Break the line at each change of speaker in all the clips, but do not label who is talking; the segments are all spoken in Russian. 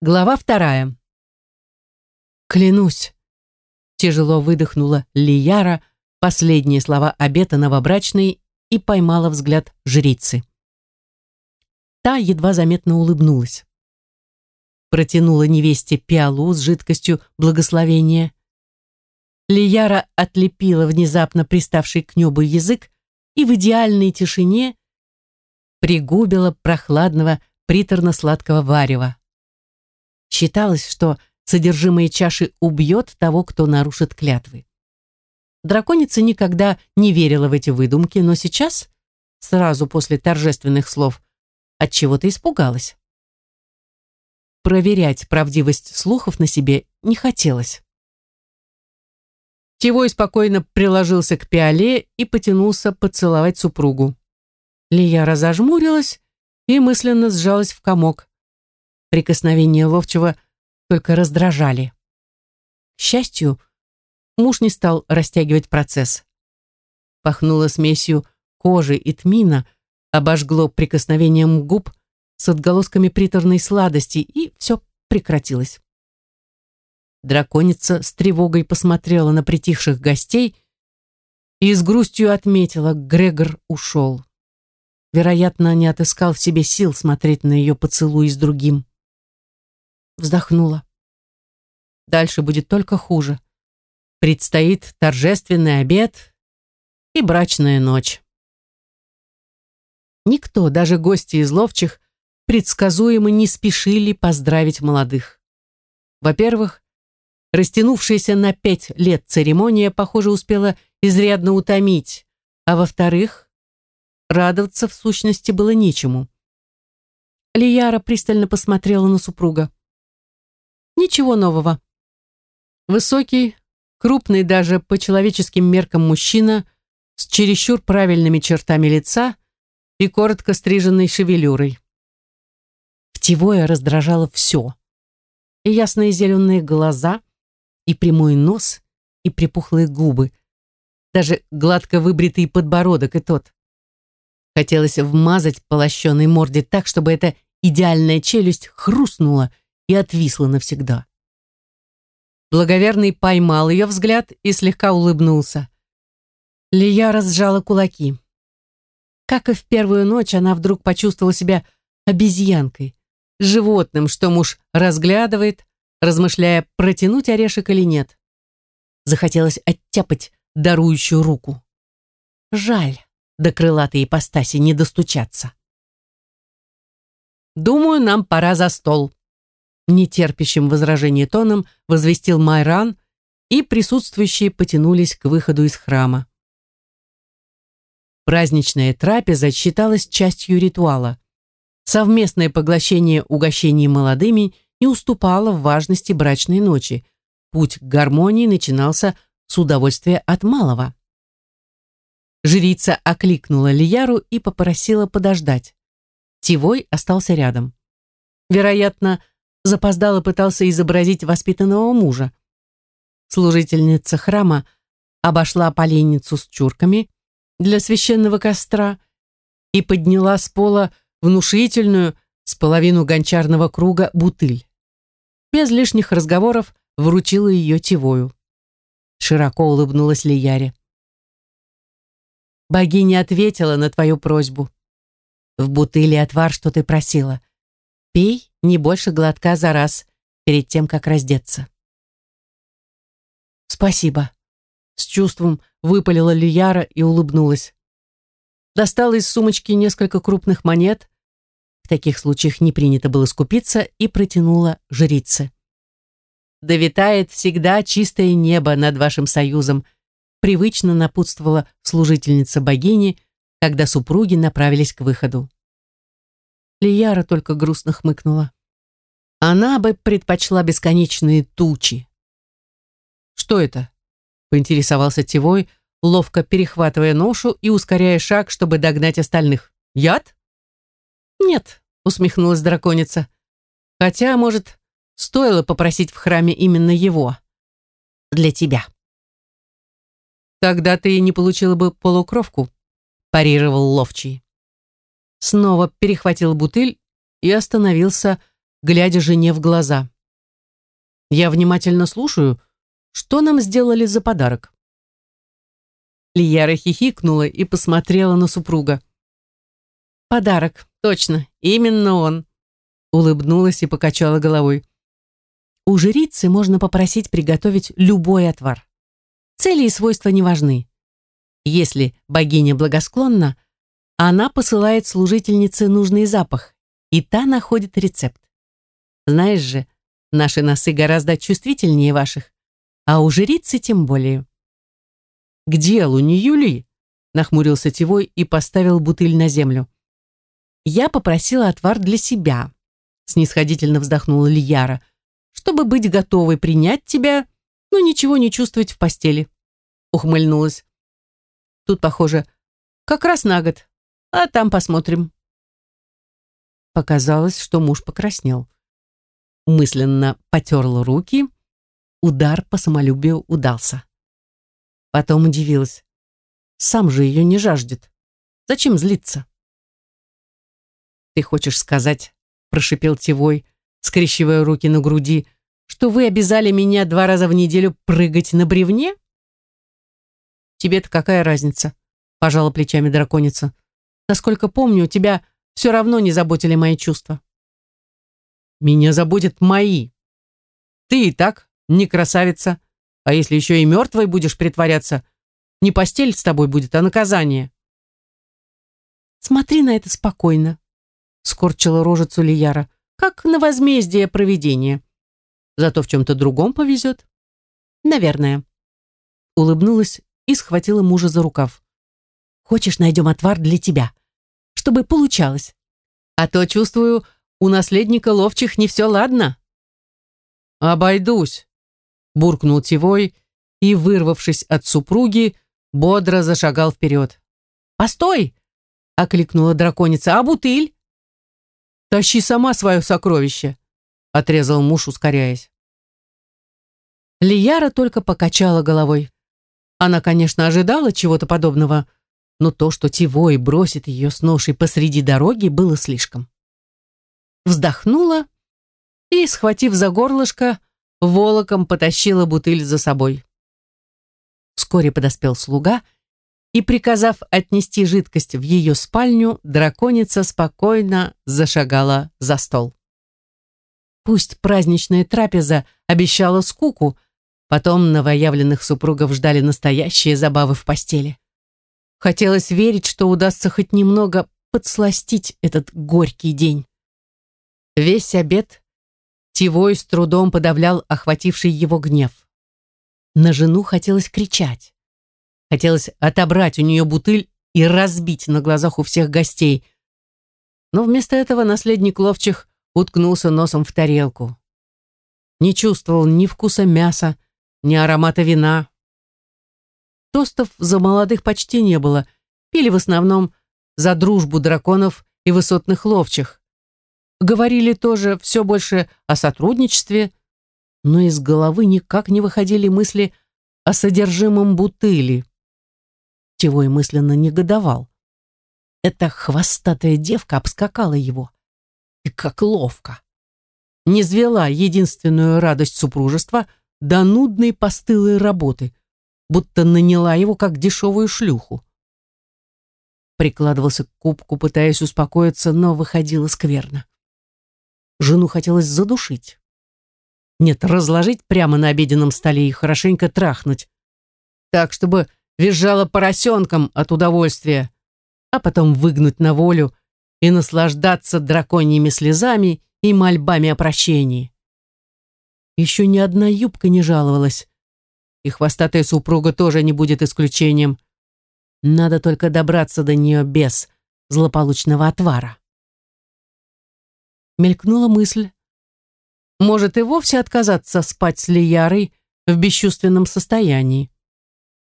Глава вторая. «Клянусь!» Тяжело выдохнула Лияра последние слова обета новобрачной и поймала взгляд жрицы. Та едва заметно улыбнулась. Протянула невесте пиалу с жидкостью благословения. Лияра отлепила внезапно приставший к небу язык и в идеальной тишине пригубила прохладного приторно-сладкого варева. Считалось, что содержимое чаши убьет того, кто нарушит клятвы. Драконица никогда не верила в эти выдумки, но сейчас, сразу после торжественных слов, от чего то испугалась. Проверять правдивость слухов на себе не хотелось. Тивой спокойно приложился к пиале и потянулся поцеловать супругу. Лия зажмурилась и мысленно сжалась в комок. Прикосновения ловчего только раздражали. К счастью, муж не стал растягивать процесс. Пахнуло смесью кожи и тмина, обожгло прикосновением губ с отголосками приторной сладости, и все прекратилось. Драконица с тревогой посмотрела на притихших гостей и с грустью отметила, Грегор ушел. Вероятно, не отыскал в себе сил смотреть на ее поцелуй с другим вздохнула. Дальше будет только хуже. Предстоит торжественный обед и брачная ночь. Никто, даже гости из ловчих, предсказуемо не спешили поздравить молодых. Во-первых, растянувшаяся на пять лет церемония, похоже, успела изрядно утомить, а во-вторых, радоваться в сущности было нечему. Лияра пристально посмотрела на супруга. Ничего нового. Высокий, крупный даже по человеческим меркам мужчина с чересчур правильными чертами лица и коротко стриженной шевелюрой. Птевое раздражало все. И ясные зеленые глаза, и прямой нос, и припухлые губы. Даже гладко выбритый подбородок и тот. Хотелось вмазать по лощеной морде так, чтобы эта идеальная челюсть хрустнула и отвисла навсегда. Благоверный поймал ее взгляд и слегка улыбнулся. Лия разжала кулаки. Как и в первую ночь, она вдруг почувствовала себя обезьянкой, животным, что муж разглядывает, размышляя, протянуть орешек или нет. Захотелось оттяпать дарующую руку. Жаль, до крылатой ипостаси не достучаться. «Думаю, нам пора за стол», нетерпящим возражений тоном возвестил Майран, и присутствующие потянулись к выходу из храма. Праздничная трапеза считалась частью ритуала. Совместное поглощение угощений молодыми не уступало в важности брачной ночи. Путь к гармонии начинался с удовольствия от малого. Жрица окликнула Лияру и попросила подождать. Тивой остался рядом. Вероятно, запоздало пытался изобразить воспитанного мужа. Служительница храма обошла поленницу с чурками для священного костра и подняла с пола внушительную с половину гончарного круга бутыль. Без лишних разговоров вручила ее тевою. Широко улыбнулась Лияре. Богиня ответила на твою просьбу. В бутыли отвар, что ты просила. Пей не больше глотка за раз перед тем, как раздеться. Спасибо. С чувством выпалила Лияра и улыбнулась. Достала из сумочки несколько крупных монет. В таких случаях не принято было скупиться и протянула жрице. «Да всегда чистое небо над вашим союзом», привычно напутствовала служительница богини, когда супруги направились к выходу. Лияра только грустно хмыкнула. Она бы предпочла бесконечные тучи. «Что это?» — поинтересовался Тевой, ловко перехватывая ношу и ускоряя шаг, чтобы догнать остальных. «Яд?» «Нет», — усмехнулась драконица. «Хотя, может, стоило попросить в храме именно его. Для тебя». «Тогда ты не получила бы полукровку», — парировал Ловчий снова перехватил бутыль и остановился, глядя жене в глаза. «Я внимательно слушаю. Что нам сделали за подарок?» Лияра хихикнула и посмотрела на супруга. «Подарок, точно, именно он», улыбнулась и покачала головой. У жрицы можно попросить приготовить любой отвар. Цели и свойства не важны. Если богиня благосклонна, она посылает служительнице нужный запах, и та находит рецепт. Знаешь же, наши носы гораздо чувствительнее ваших, а у жрицы тем более. «К делу, не Юли!» нахмурился Тивой и поставил бутыль на землю. «Я попросила отвар для себя», снисходительно вздохнула Лияра, «чтобы быть готовой принять тебя, но ничего не чувствовать в постели», ухмыльнулась. «Тут, похоже, как раз на год, а там посмотрим». Показалось, что муж покраснел. Мысленно потерла руки, удар по самолюбию удался. Потом удивилась. Сам же ее не жаждет. Зачем злиться? «Ты хочешь сказать, — прошипел Тевой, скрещивая руки на груди, «что вы обязали меня два раза в неделю прыгать на бревне?» «Тебе-то какая разница?» — пожала плечами драконица. «Насколько помню, тебя все равно не заботили мои чувства». «Меня заботят мои. Ты и так не красавица, а если еще и мертвой будешь притворяться, не постель с тобой будет, а наказание. Смотри на это спокойно, скорчила рожицу Лияра, как на возмездие провидения. Зато в чем-то другом повезет. Наверное. Улыбнулась и схватила мужа за рукав. Хочешь, найдем отвар для тебя, чтобы получалось. А то, чувствую, у наследника ловчих не все ладно. Обойдусь, буркнул Тивой и, вырвавшись от супруги, бодро зашагал вперед. «Постой!» — окликнула драконица. «А бутыль?» «Тащи сама свое сокровище!» — отрезал муж, ускоряясь. Лияра только покачала головой. Она, конечно, ожидала чего-то подобного, но то, что Тивой бросит ее с ношей посреди дороги, было слишком. Вздохнула и, схватив за горлышко, волоком потащила бутыль за собой. Вскоре подоспел слуга, и, приказав отнести жидкость в ее спальню, драконица спокойно зашагала за стол. Пусть праздничная трапеза обещала скуку, потом новоявленных супругов ждали настоящие забавы в постели. Хотелось верить, что удастся хоть немного подсластить этот горький день. Весь обед Тивой с трудом подавлял охвативший его гнев. На жену хотелось кричать. Хотелось отобрать у нее бутыль и разбить на глазах у всех гостей. Но вместо этого наследник ловчих уткнулся носом в тарелку. Не чувствовал ни вкуса мяса, ни аромата вина. Тостов за молодых почти не было, пили в основном за дружбу драконов и высотных ловчих. Говорили тоже все больше о сотрудничестве, но из головы никак не выходили мысли о содержимом бутыли. Чего и мысленно негодовал. Эта хвостатая девка обскакала его. И как ловко. Не звела единственную радость супружества до нудной постылой работы, будто наняла его как дешевую шлюху. Прикладывался к кубку, пытаясь успокоиться, но выходило скверно. Жену хотелось задушить. Нет, разложить прямо на обеденном столе и хорошенько трахнуть. Так, чтобы визжала поросенком от удовольствия, а потом выгнуть на волю и наслаждаться драконьими слезами и мольбами о прощении. Еще ни одна юбка не жаловалась. И хвостатая супруга тоже не будет исключением. Надо только добраться до нее без злополучного отвара мелькнула мысль. Может и вовсе отказаться спать с Лиярой в бесчувственном состоянии.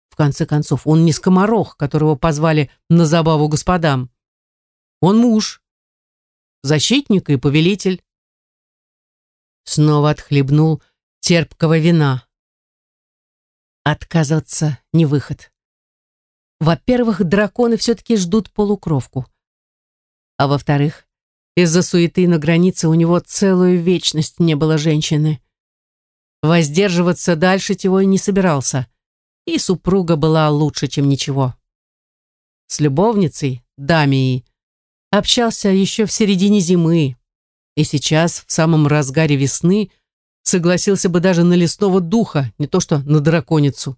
В конце концов, он не скоморох, которого позвали на забаву господам. Он муж, защитник и повелитель. Снова отхлебнул терпкого вина. Отказываться не выход. Во-первых, драконы все-таки ждут полукровку. А во-вторых, из-за суеты на границе у него целую вечность не было женщины. Воздерживаться дальше Тивой не собирался, и супруга была лучше, чем ничего. С любовницей, Дамией, общался еще в середине зимы, и сейчас, в самом разгаре весны, согласился бы даже на лесного духа, не то что на драконицу.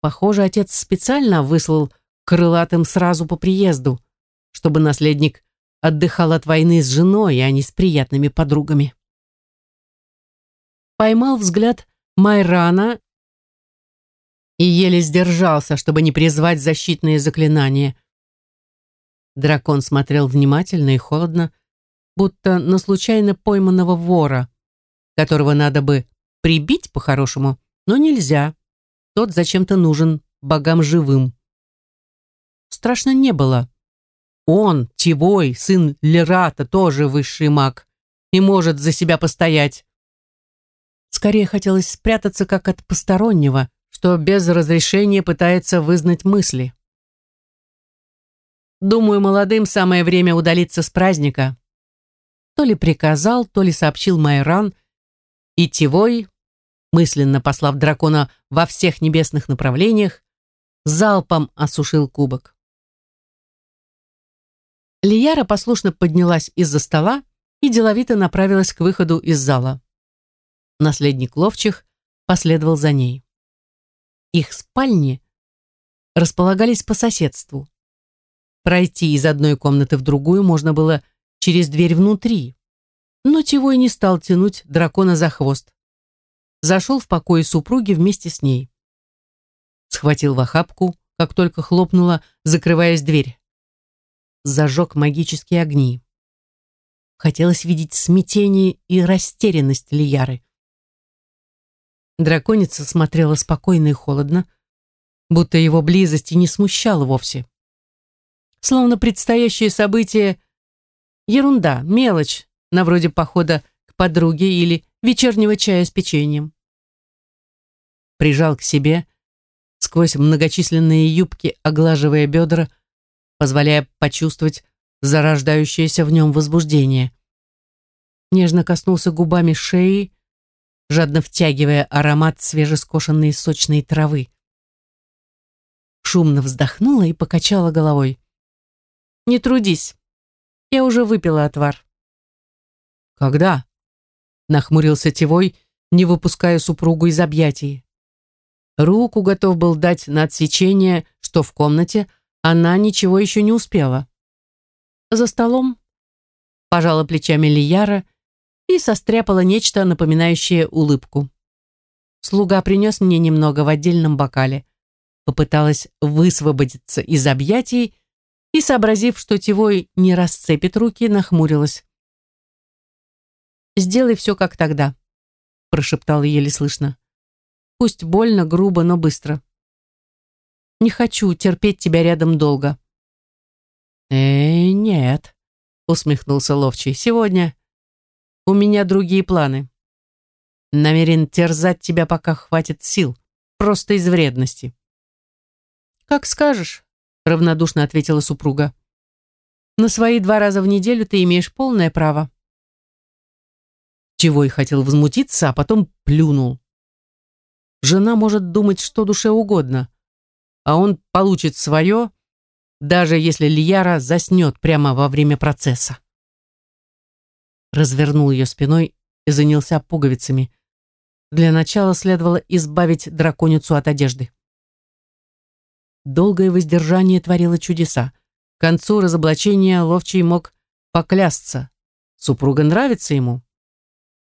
Похоже, отец специально выслал крылатым сразу по приезду, чтобы наследник отдыхал от войны с женой, а не с приятными подругами. Поймал взгляд Майрана и еле сдержался, чтобы не призвать защитные заклинания. Дракон смотрел внимательно и холодно, будто на случайно пойманного вора, которого надо бы прибить по-хорошему, но нельзя. Тот зачем-то нужен богам живым. Страшно не было. Он, Тивой, сын Лерата, тоже высший маг и может за себя постоять. Скорее хотелось спрятаться как от постороннего, что без разрешения пытается вызнать мысли. Думаю, молодым самое время удалиться с праздника. То ли приказал, то ли сообщил Майран, и Тивой, мысленно послав дракона во всех небесных направлениях, залпом осушил кубок. Лияра послушно поднялась из-за стола и деловито направилась к выходу из зала. Наследник ловчих последовал за ней. Их спальни располагались по соседству. Пройти из одной комнаты в другую можно было через дверь внутри, но Тивой не стал тянуть дракона за хвост. Зашел в покое супруги вместе с ней. Схватил в охапку, как только хлопнула, закрываясь дверь. Зажег магические огни. Хотелось видеть смятение и растерянность Лияры. Драконица смотрела спокойно и холодно, будто его близость и не смущала вовсе. Словно предстоящее событие — ерунда, мелочь, на вроде похода к подруге или вечернего чая с печеньем. Прижал к себе, сквозь многочисленные юбки, оглаживая бедра, позволяя почувствовать зарождающееся в нем возбуждение. Нежно коснулся губами шеи, жадно втягивая аромат свежескошенной сочной травы. Шумно вздохнула и покачала головой. «Не трудись. Я уже выпила отвар». «Когда?» — нахмурился Тевой, не выпуская супругу из объятий. Руку готов был дать на отсечение, что в комнате она ничего еще не успела. За столом пожала плечами Лияра и состряпала нечто, напоминающее улыбку. Слуга принес мне немного в отдельном бокале. Попыталась высвободиться из объятий и, сообразив, что Тивой не расцепит руки, нахмурилась. «Сделай все, как тогда», — прошептала еле слышно. «Пусть больно, грубо, но быстро. Не хочу терпеть тебя рядом долго». «Э, нет», — усмехнулся Ловчий. «Сегодня у меня другие планы. Намерен терзать тебя, пока хватит сил, просто из вредности. Как скажешь, равнодушно ответила супруга. На свои два раза в неделю ты имеешь полное право. Чего и хотел возмутиться, а потом плюнул. Жена может думать что душе угодно, а он получит свое, даже если Лияра заснет прямо во время процесса развернул ее спиной и занялся пуговицами. Для начала следовало избавить драконицу от одежды. Долгое воздержание творило чудеса. К концу разоблачения Ловчий мог поклясться. Супруга нравится ему.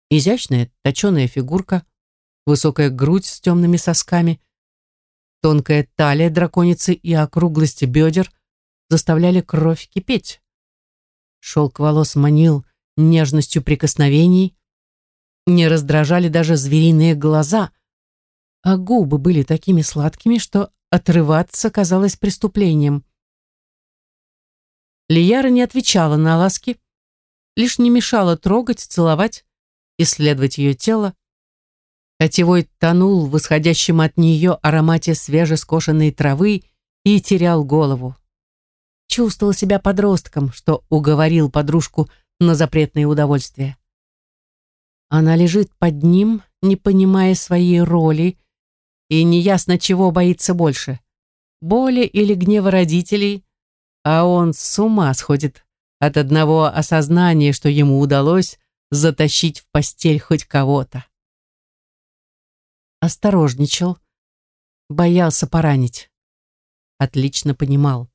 Изящная, точеная фигурка, высокая грудь с темными сосками, тонкая талия драконицы и округлости бедер заставляли кровь кипеть. Шелк волос манил, нежностью прикосновений, не раздражали даже звериные глаза, а губы были такими сладкими, что отрываться казалось преступлением. Лияра не отвечала на ласки, лишь не мешала трогать, целовать, исследовать ее тело. Котевой тонул в исходящем от нее аромате свежескошенной травы и терял голову. чувствовал себя подростком, что уговорил подружку на запретные удовольствия. Она лежит под ним, не понимая своей роли, и неясно, чего боится больше — боли или гнева родителей, а он с ума сходит от одного осознания, что ему удалось затащить в постель хоть кого-то. Осторожничал, боялся поранить. Отлично понимал.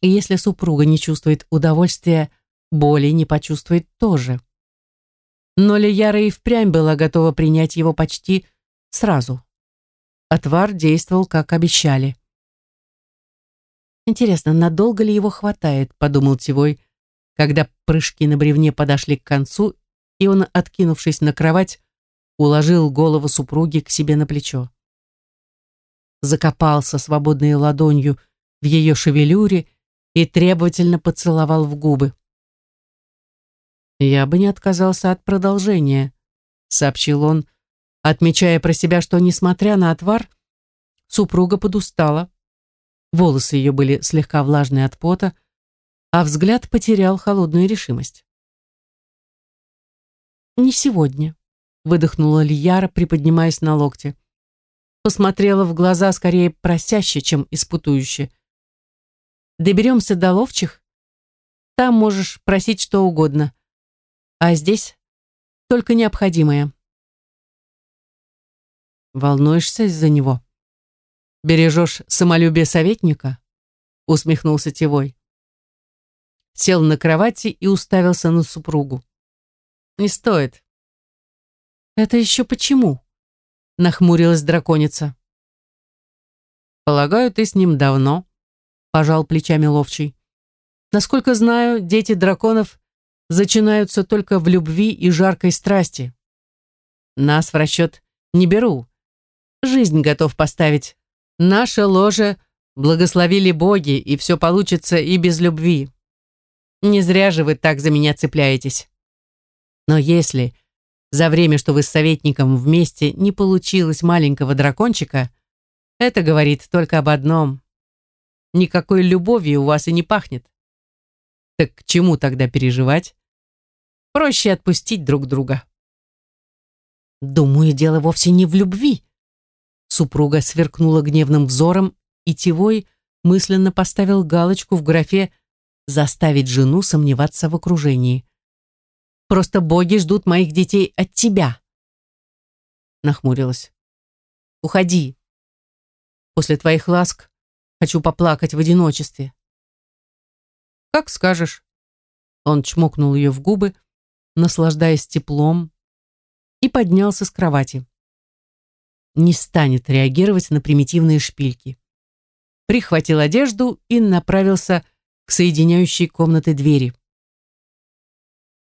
И если супруга не чувствует удовольствия, боли не почувствует тоже. Но Лияра и впрямь была готова принять его почти сразу. Отвар действовал, как обещали. «Интересно, надолго ли его хватает?» — подумал Тивой, когда прыжки на бревне подошли к концу, и он, откинувшись на кровать, уложил голову супруги к себе на плечо. Закопался свободной ладонью в ее шевелюре и требовательно поцеловал в губы. «Я бы не отказался от продолжения», — сообщил он, отмечая про себя, что, несмотря на отвар, супруга подустала. Волосы ее были слегка влажные от пота, а взгляд потерял холодную решимость. «Не сегодня», — выдохнула Лияра, приподнимаясь на локте. Посмотрела в глаза скорее просяще, чем испытующе. «Доберемся до ловчих? Там можешь просить что угодно. А здесь только необходимое». «Волнуешься из-за него? Бережешь самолюбие советника?» — усмехнулся Тевой. Сел на кровати и уставился на супругу. Не стоит. Это еще почему? Нахмурилась драконица. Полагаю, ты с ним давно, пожал плечами ловчий. Насколько знаю, дети драконов зачинаются только в любви и жаркой страсти. Нас в расчет не беру. Жизнь готов поставить. Наше ложе благословили боги, и все получится и без любви. Не зря же вы так за меня цепляетесь. Но если за время, что вы с советником вместе, не получилось маленького дракончика, это говорит только об одном. Никакой любовью у вас и не пахнет. Так к чему тогда переживать? Проще отпустить друг друга. Думаю, дело вовсе не в любви. Супруга сверкнула гневным взором, и Тивой мысленно поставил галочку в графе «заставить жену сомневаться в окружении». Просто боги ждут моих детей от тебя. Нахмурилась. Уходи. После твоих ласк хочу поплакать в одиночестве. Как скажешь. Он чмокнул ее в губы, наслаждаясь теплом, и поднялся с кровати. Не станет реагировать на примитивные шпильки. Прихватил одежду и направился к соединяющей комнаты двери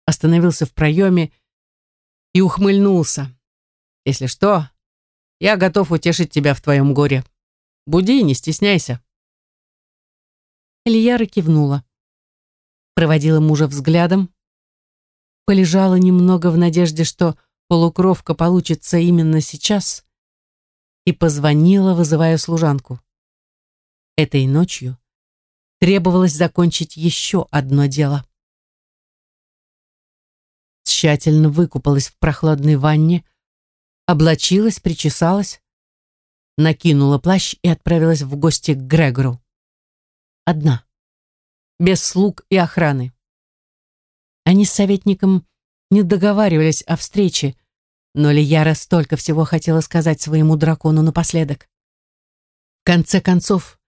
остановился в проеме и ухмыльнулся. «Если что, я готов утешить тебя в твоем горе. Буди, не стесняйся». Ильяра кивнула. Проводила мужа взглядом. Полежала немного в надежде, что полукровка получится именно сейчас, и позвонила, вызывая служанку. Этой ночью требовалось закончить еще одно дело тщательно выкупалась в прохладной ванне, облачилась, причесалась, накинула плащ и отправилась в гости к Грегору. Одна, без слуг и охраны. Они с советником не договаривались о встрече, но Лияра столько всего хотела сказать своему дракону напоследок. В конце концов,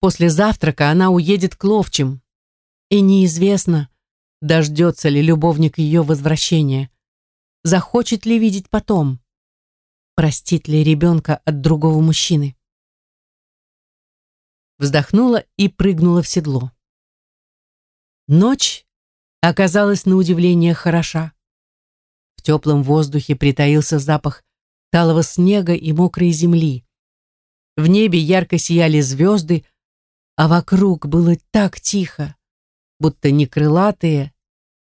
после завтрака она уедет к ловчим, и неизвестно, Дождется ли любовник ее возвращения? Захочет ли видеть потом? Простит ли ребенка от другого мужчины? Вздохнула и прыгнула в седло. Ночь оказалась на удивление хороша. В теплом воздухе притаился запах талого снега и мокрой земли. В небе ярко сияли звезды, а вокруг было так тихо, будто не крылатые,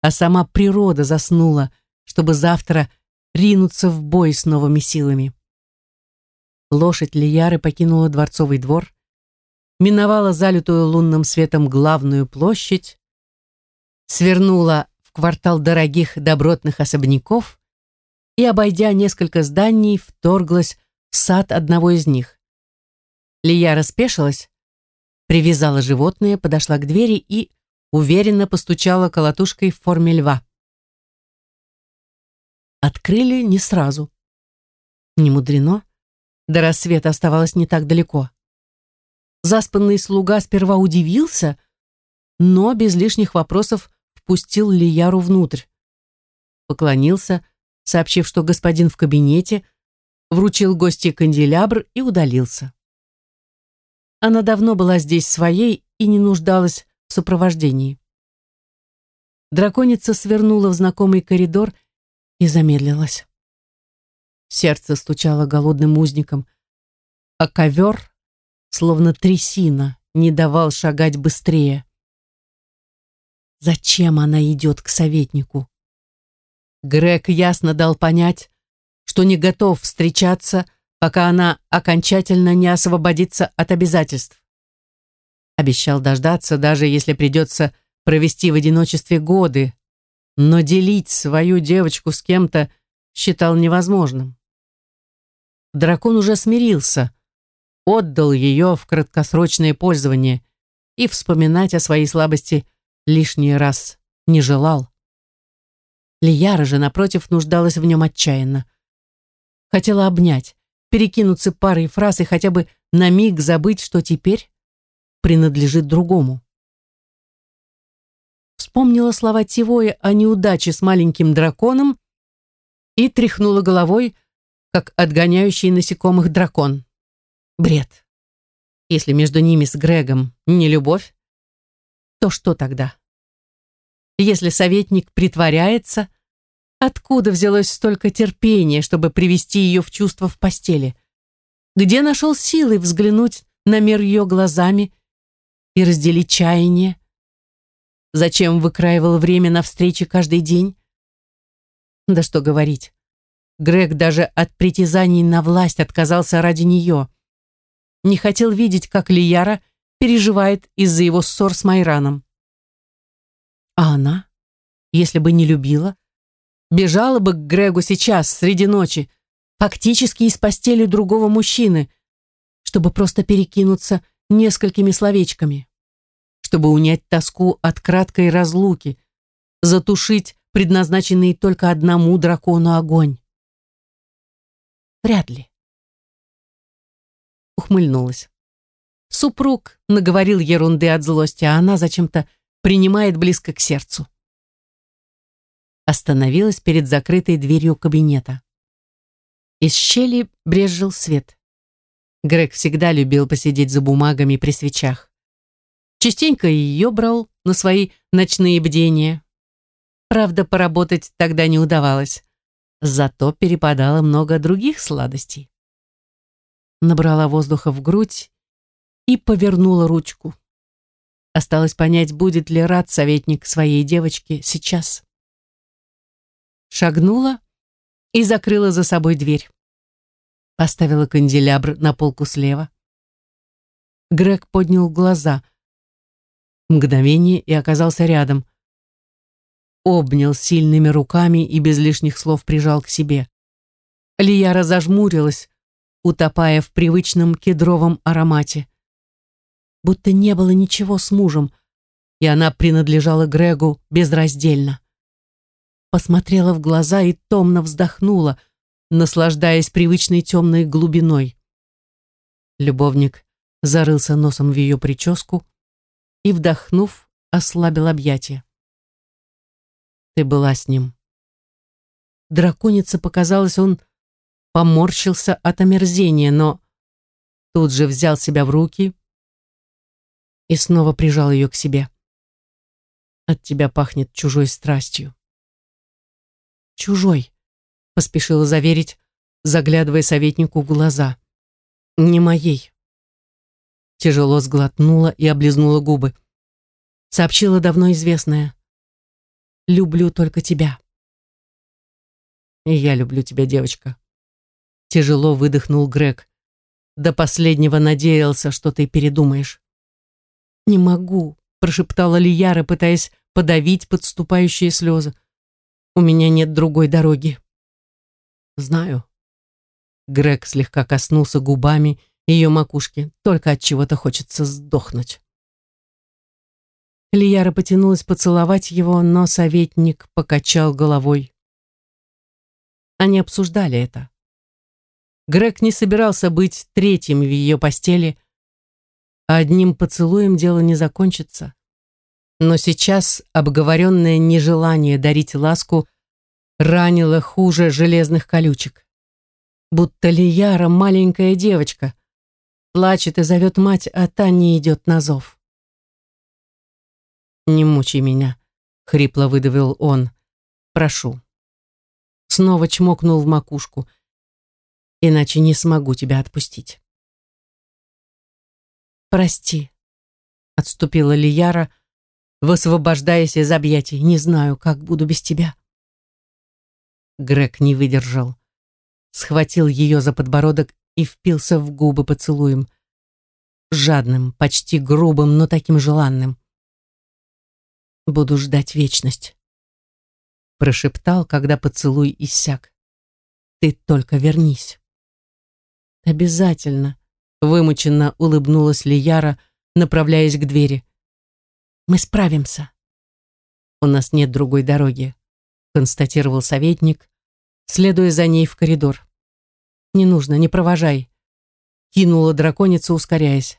а сама природа заснула, чтобы завтра ринуться в бой с новыми силами. Лошадь Лияры покинула дворцовый двор. миновала залитую лунным светом главную площадь, свернула в квартал дорогих добротных особняков и, обойдя несколько зданий, вторглась в сад одного из них. Лия распешилась, привязала животное, подошла к двери и уверенно постучала колотушкой в форме льва. Открыли не сразу. Не мудрено. До рассвета оставалось не так далеко. Заспанный слуга сперва удивился, но без лишних вопросов впустил Лияру внутрь. Поклонился, сообщив, что господин в кабинете, вручил гости канделябр и удалился. Она давно была здесь своей и не нуждалась сопровождении. Драконица свернула в знакомый коридор и замедлилась. Сердце стучало голодным узником, а ковер, словно трясина, не давал шагать быстрее. Зачем она идет к советнику? Грег ясно дал понять, что не готов встречаться, пока она окончательно не освободится от обязательств. Обещал дождаться, даже если придется провести в одиночестве годы, но делить свою девочку с кем-то считал невозможным. Дракон уже смирился, отдал ее в краткосрочное пользование и вспоминать о своей слабости лишний раз не желал. Лияра же, напротив, нуждалась в нем отчаянно. Хотела обнять, перекинуться парой фраз и хотя бы на миг забыть, что теперь принадлежит другому. Вспомнила слова Тивоя о неудаче с маленьким драконом и тряхнула головой, как отгоняющий насекомых дракон. Бред. Если между ними с Грегом не любовь, то что тогда? Если советник притворяется, откуда взялось столько терпения, чтобы привести ее в чувство в постели? Где нашел силы взглянуть на мир ее глазами и разделить чаяние? Зачем выкраивал время на встречи каждый день? Да что говорить. Грег даже от притязаний на власть отказался ради нее. Не хотел видеть, как Лияра переживает из-за его ссор с Майраном. А она, если бы не любила, бежала бы к Грегу сейчас, среди ночи, фактически из постели другого мужчины, чтобы просто перекинуться несколькими словечками, чтобы унять тоску от краткой разлуки, затушить предназначенный только одному дракону огонь. Вряд ли. Ухмыльнулась. Супруг наговорил ерунды от злости, а она зачем-то принимает близко к сердцу. Остановилась перед закрытой дверью кабинета. Из щели брезжил свет. Грег всегда любил посидеть за бумагами при свечах. Частенько ее брал на свои ночные бдения. Правда, поработать тогда не удавалось. Зато перепадало много других сладостей. Набрала воздуха в грудь и повернула ручку. Осталось понять, будет ли рад советник своей девочке сейчас. Шагнула и закрыла за собой дверь. Поставила канделябр на полку слева. Грег поднял глаза. Мгновение и оказался рядом обнял сильными руками и без лишних слов прижал к себе. Лияра зажмурилась, утопая в привычном кедровом аромате. Будто не было ничего с мужем, и она принадлежала Грегу безраздельно. Посмотрела в глаза и томно вздохнула, наслаждаясь привычной темной глубиной. Любовник зарылся носом в ее прическу и, вдохнув, ослабил объятия. Ты была с ним. Драконице показалось, он поморщился от омерзения, но тут же взял себя в руки и снова прижал ее к себе. От тебя пахнет чужой страстью. Чужой, поспешила заверить, заглядывая советнику в глаза. Не моей. Тяжело сглотнула и облизнула губы. Сообщила давно известное люблю только тебя. И я люблю тебя, девочка. Тяжело выдохнул Грег. До последнего надеялся, что ты передумаешь. «Не могу», — прошептала Лияра, пытаясь подавить подступающие слезы. «У меня нет другой дороги». «Знаю». Грег слегка коснулся губами ее макушки. Только от чего-то хочется сдохнуть. Лияра потянулась поцеловать его, но советник покачал головой. Они обсуждали это. Грег не собирался быть третьим в ее постели, одним поцелуем дело не закончится. Но сейчас обговоренное нежелание дарить ласку ранило хуже железных колючек. Будто Лияра маленькая девочка, плачет и зовет мать, а та не идет на зов. «Не мучай меня», — хрипло выдавил он. «Прошу». Снова чмокнул в макушку. «Иначе не смогу тебя отпустить». «Прости», — отступила Лияра, высвобождаясь из объятий. «Не знаю, как буду без тебя». Грег не выдержал. Схватил ее за подбородок и впился в губы поцелуем. Жадным, почти грубым, но таким желанным. Буду ждать вечность. Прошептал, когда поцелуй иссяк. Ты только вернись. Обязательно. Вымученно улыбнулась Лияра, направляясь к двери. Мы справимся. У нас нет другой дороги, констатировал советник, следуя за ней в коридор. Не нужно, не провожай. Кинула драконица, ускоряясь.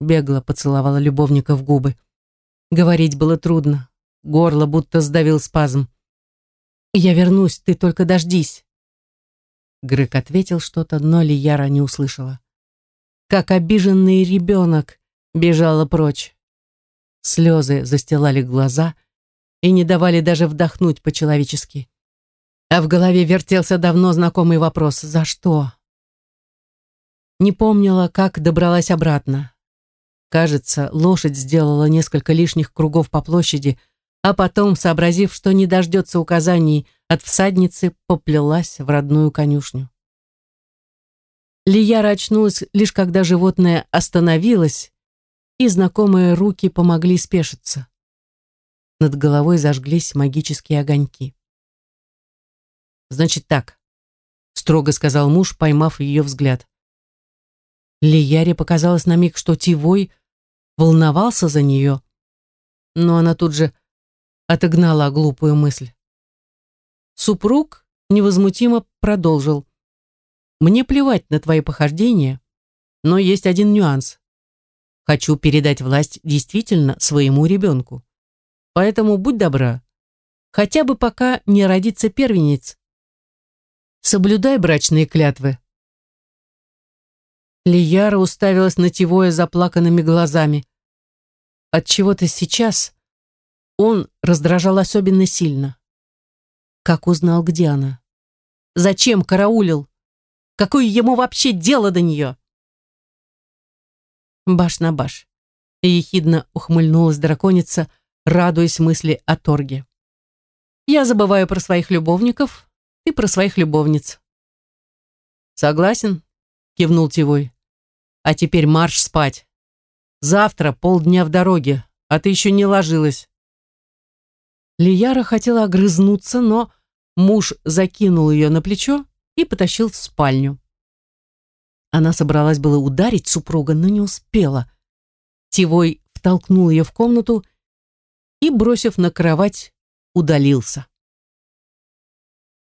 Бегло поцеловала любовника в губы. Говорить было трудно. Горло будто сдавил спазм. «Я вернусь, ты только дождись». Грек ответил что-то, но Лияра не услышала. Как обиженный ребенок бежала прочь. Слезы застилали глаза и не давали даже вдохнуть по-человечески. А в голове вертелся давно знакомый вопрос «За что?». Не помнила, как добралась обратно. Кажется, лошадь сделала несколько лишних кругов по площади, а потом, сообразив, что не дождется указаний от всадницы, поплелась в родную конюшню. Лияра очнулась лишь когда животное остановилось, и знакомые руки помогли спешиться. Над головой зажглись магические огоньки. «Значит так», — строго сказал муж, поймав ее взгляд. Лияре показалось на миг, что Тивой — волновался за нее, но она тут же отогнала глупую мысль. Супруг невозмутимо продолжил. «Мне плевать на твои похождения, но есть один нюанс. Хочу передать власть действительно своему ребенку. Поэтому будь добра, хотя бы пока не родится первенец. Соблюдай брачные клятвы, Лияра уставилась на Тивоя заплаканными глазами. От чего то сейчас он раздражал особенно сильно. Как узнал, где она? Зачем караулил? Какое ему вообще дело до нее? Баш на баш. Ехидно ухмыльнулась драконица, радуясь мысли о торге. Я забываю про своих любовников, ты про своих любовниц. Согласен, кивнул Тивой. А теперь марш спать. Завтра полдня в дороге, а ты еще не ложилась. Лияра хотела огрызнуться, но муж закинул ее на плечо и потащил в спальню. Она собралась было ударить супруга, но не успела. Тивой втолкнул ее в комнату и, бросив на кровать, удалился.